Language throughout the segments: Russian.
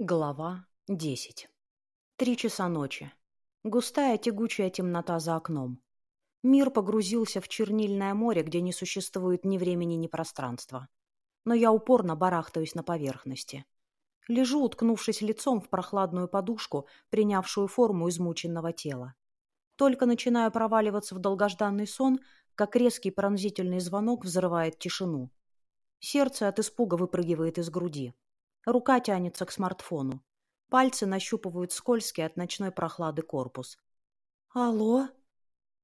Глава десять. Три часа ночи. Густая тягучая темнота за окном. Мир погрузился в чернильное море, где не существует ни времени, ни пространства. Но я упорно барахтаюсь на поверхности. Лежу, уткнувшись лицом в прохладную подушку, принявшую форму измученного тела. Только начинаю проваливаться в долгожданный сон, как резкий пронзительный звонок взрывает тишину. Сердце от испуга выпрыгивает из груди. Рука тянется к смартфону. Пальцы нащупывают скользкий от ночной прохлады корпус. «Алло?»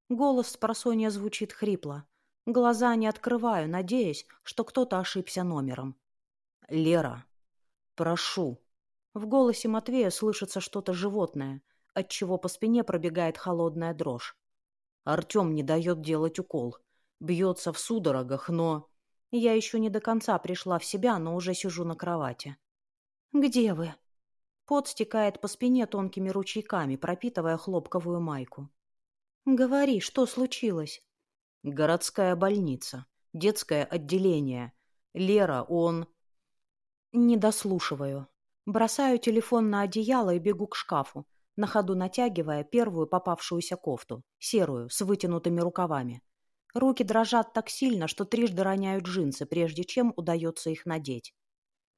Голос с просонья звучит хрипло. Глаза не открываю, надеясь, что кто-то ошибся номером. «Лера, прошу». В голосе Матвея слышится что-то животное, отчего по спине пробегает холодная дрожь. Артем не дает делать укол. Бьется в судорогах, но... Я еще не до конца пришла в себя, но уже сижу на кровати. «Где вы?» Пот стекает по спине тонкими ручейками, пропитывая хлопковую майку. «Говори, что случилось?» «Городская больница. Детское отделение. Лера, он...» Не дослушиваю. Бросаю телефон на одеяло и бегу к шкафу, на ходу натягивая первую попавшуюся кофту, серую, с вытянутыми рукавами. Руки дрожат так сильно, что трижды роняют джинсы, прежде чем удается их надеть.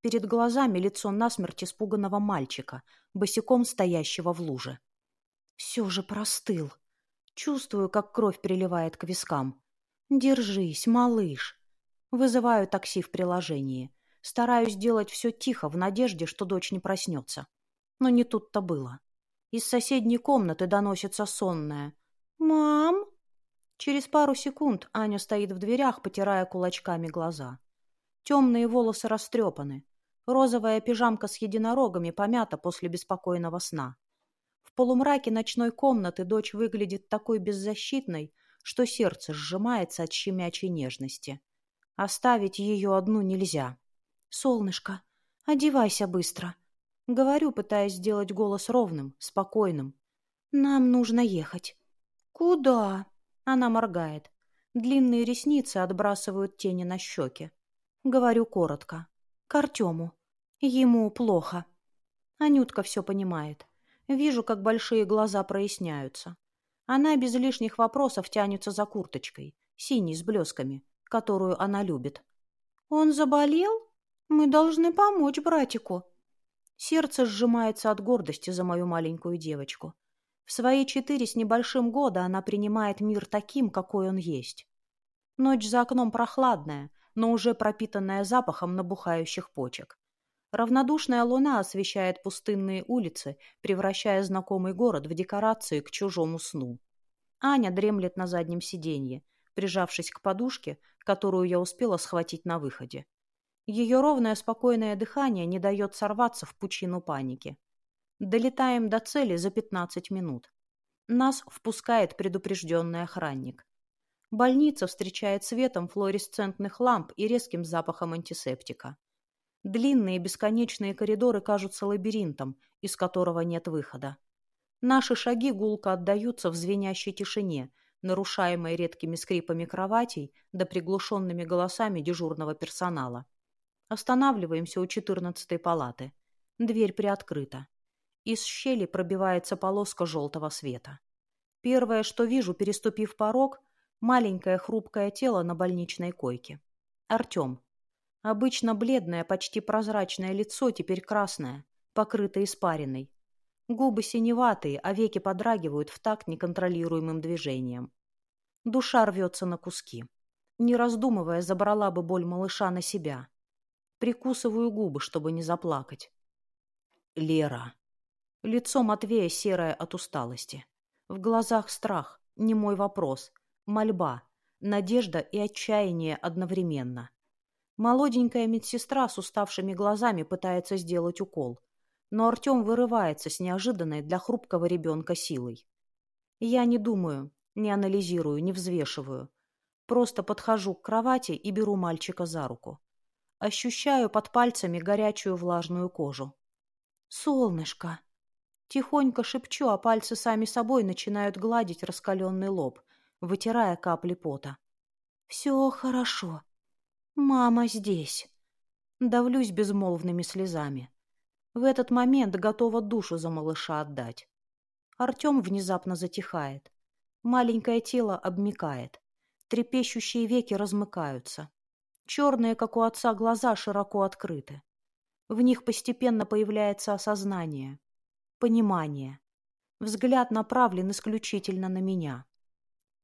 Перед глазами лицо насмерть испуганного мальчика, босиком стоящего в луже. Все же простыл. Чувствую, как кровь приливает к вискам. Держись, малыш. Вызываю такси в приложении. Стараюсь делать все тихо, в надежде, что дочь не проснется. Но не тут-то было. Из соседней комнаты доносится сонная. «Мам!» Через пару секунд Аня стоит в дверях, потирая кулачками глаза. Темные волосы растрепаны. Розовая пижамка с единорогами помята после беспокойного сна. В полумраке ночной комнаты дочь выглядит такой беззащитной, что сердце сжимается от щемячей нежности. Оставить ее одну нельзя. «Солнышко, одевайся быстро», — говорю, пытаясь сделать голос ровным, спокойным. «Нам нужно ехать». «Куда?» — она моргает. Длинные ресницы отбрасывают тени на щеки. Говорю коротко к Артему. Ему плохо. Анютка все понимает. Вижу, как большие глаза проясняются. Она без лишних вопросов тянется за курточкой, синей с блесками, которую она любит. «Он заболел? Мы должны помочь братику». Сердце сжимается от гордости за мою маленькую девочку. В свои четыре с небольшим года она принимает мир таким, какой он есть. Ночь за окном прохладная, но уже пропитанная запахом набухающих почек. Равнодушная луна освещает пустынные улицы, превращая знакомый город в декорации к чужому сну. Аня дремлет на заднем сиденье, прижавшись к подушке, которую я успела схватить на выходе. Ее ровное спокойное дыхание не дает сорваться в пучину паники. Долетаем до цели за 15 минут. Нас впускает предупрежденный охранник. Больница встречает светом флуоресцентных ламп и резким запахом антисептика. Длинные бесконечные коридоры кажутся лабиринтом, из которого нет выхода. Наши шаги гулко отдаются в звенящей тишине, нарушаемой редкими скрипами кроватей да приглушенными голосами дежурного персонала. Останавливаемся у четырнадцатой палаты. Дверь приоткрыта. Из щели пробивается полоска желтого света. Первое, что вижу, переступив порог – Маленькое хрупкое тело на больничной койке. Артем. Обычно бледное, почти прозрачное лицо, теперь красное, покрыто испариной. Губы синеватые, а веки подрагивают в такт неконтролируемым движением. Душа рвется на куски. Не раздумывая, забрала бы боль малыша на себя. Прикусываю губы, чтобы не заплакать. Лера. Лицо Матвея серое от усталости. В глазах страх, не мой вопрос, Мольба, надежда и отчаяние одновременно. Молоденькая медсестра с уставшими глазами пытается сделать укол, но Артем вырывается с неожиданной для хрупкого ребенка силой. Я не думаю, не анализирую, не взвешиваю. Просто подхожу к кровати и беру мальчика за руку. Ощущаю под пальцами горячую влажную кожу. «Солнышко!» Тихонько шепчу, а пальцы сами собой начинают гладить раскаленный лоб – вытирая капли пота. «Все хорошо. Мама здесь». Давлюсь безмолвными слезами. В этот момент готова душу за малыша отдать. Артем внезапно затихает. Маленькое тело обмикает. Трепещущие веки размыкаются. Черные, как у отца, глаза широко открыты. В них постепенно появляется осознание, понимание. Взгляд направлен исключительно на меня.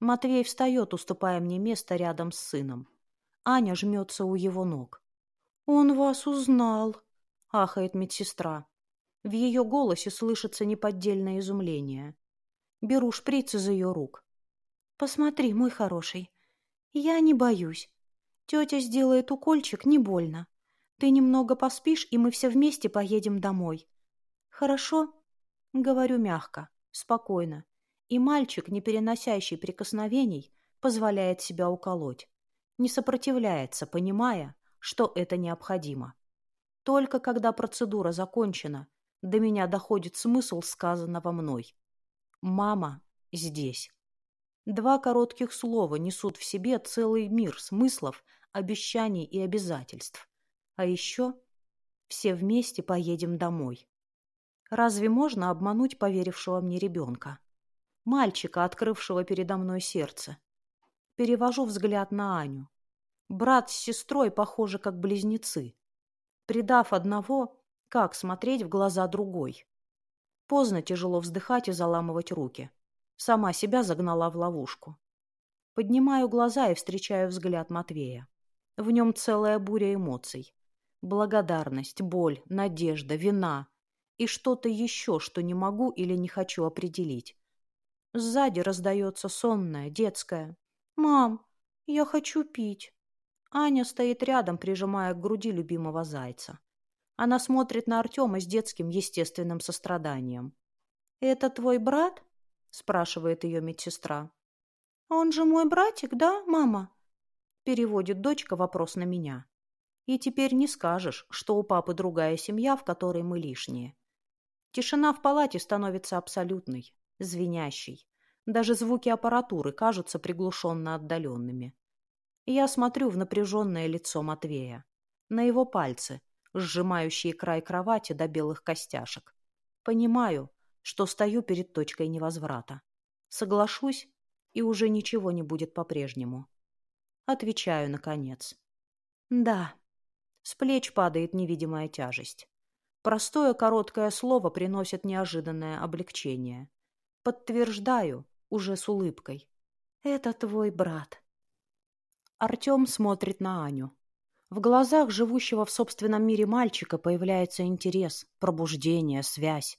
Матвей встает, уступая мне место рядом с сыном. Аня жмется у его ног. «Он вас узнал», — ахает медсестра. В ее голосе слышится неподдельное изумление. Беру шприц из ее рук. «Посмотри, мой хороший. Я не боюсь. Тетя сделает укольчик, не больно. Ты немного поспишь, и мы все вместе поедем домой. Хорошо?» Говорю мягко, спокойно. И мальчик, не переносящий прикосновений, позволяет себя уколоть. Не сопротивляется, понимая, что это необходимо. Только когда процедура закончена, до меня доходит смысл сказанного мной. «Мама здесь». Два коротких слова несут в себе целый мир смыслов, обещаний и обязательств. А еще все вместе поедем домой. Разве можно обмануть поверившего мне ребенка? Мальчика, открывшего передо мной сердце. Перевожу взгляд на Аню. Брат с сестрой похожи как близнецы. Предав одного, как смотреть в глаза другой? Поздно тяжело вздыхать и заламывать руки. Сама себя загнала в ловушку. Поднимаю глаза и встречаю взгляд Матвея. В нем целая буря эмоций. Благодарность, боль, надежда, вина и что-то еще, что не могу или не хочу определить. Сзади раздается сонная, детская. «Мам, я хочу пить». Аня стоит рядом, прижимая к груди любимого зайца. Она смотрит на Артема с детским естественным состраданием. «Это твой брат?» – спрашивает ее медсестра. «Он же мой братик, да, мама?» Переводит дочка вопрос на меня. И теперь не скажешь, что у папы другая семья, в которой мы лишние. Тишина в палате становится абсолютной, звенящей. Даже звуки аппаратуры кажутся приглушенно отдаленными. Я смотрю в напряженное лицо Матвея, на его пальцы, сжимающие край кровати до белых костяшек. Понимаю, что стою перед точкой невозврата. Соглашусь, и уже ничего не будет по-прежнему. Отвечаю, наконец. Да. С плеч падает невидимая тяжесть. Простое короткое слово приносит неожиданное облегчение. Подтверждаю, уже с улыбкой. Это твой брат. Артем смотрит на Аню. В глазах живущего в собственном мире мальчика появляется интерес, пробуждение, связь.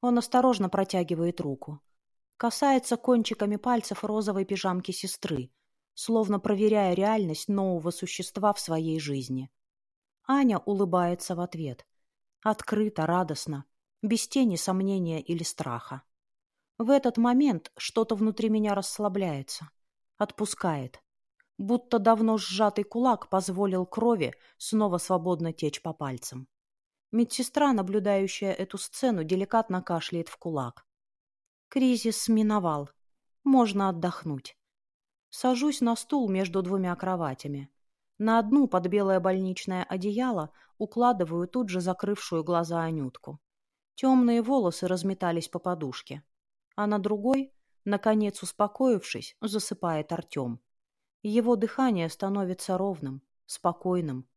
Он осторожно протягивает руку. Касается кончиками пальцев розовой пижамки сестры, словно проверяя реальность нового существа в своей жизни. Аня улыбается в ответ. Открыто, радостно, без тени сомнения или страха. В этот момент что-то внутри меня расслабляется, отпускает. Будто давно сжатый кулак позволил крови снова свободно течь по пальцам. Медсестра, наблюдающая эту сцену, деликатно кашляет в кулак. Кризис миновал. Можно отдохнуть. Сажусь на стул между двумя кроватями. На одну под белое больничное одеяло укладываю тут же закрывшую глаза Анютку. Темные волосы разметались по подушке. А на другой, наконец успокоившись, засыпает Артем. Его дыхание становится ровным, спокойным.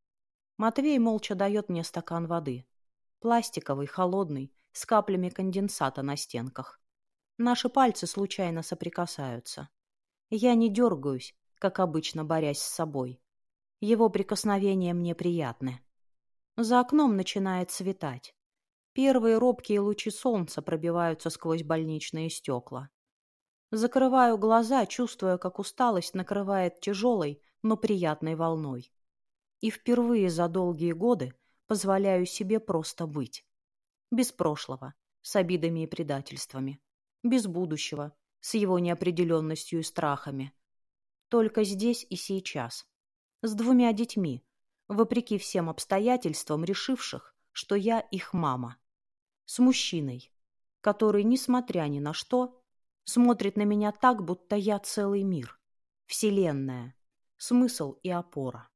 Матвей молча дает мне стакан воды. Пластиковый, холодный, с каплями конденсата на стенках. Наши пальцы случайно соприкасаются. Я не дергаюсь, как обычно борясь с собой. Его прикосновения мне приятны. За окном начинает светать. Первые робкие лучи солнца пробиваются сквозь больничные стекла. Закрываю глаза, чувствуя, как усталость накрывает тяжелой, но приятной волной. И впервые за долгие годы позволяю себе просто быть. Без прошлого, с обидами и предательствами. Без будущего, с его неопределенностью и страхами. Только здесь и сейчас с двумя детьми, вопреки всем обстоятельствам, решивших, что я их мама. С мужчиной, который, несмотря ни на что, смотрит на меня так, будто я целый мир, вселенная, смысл и опора.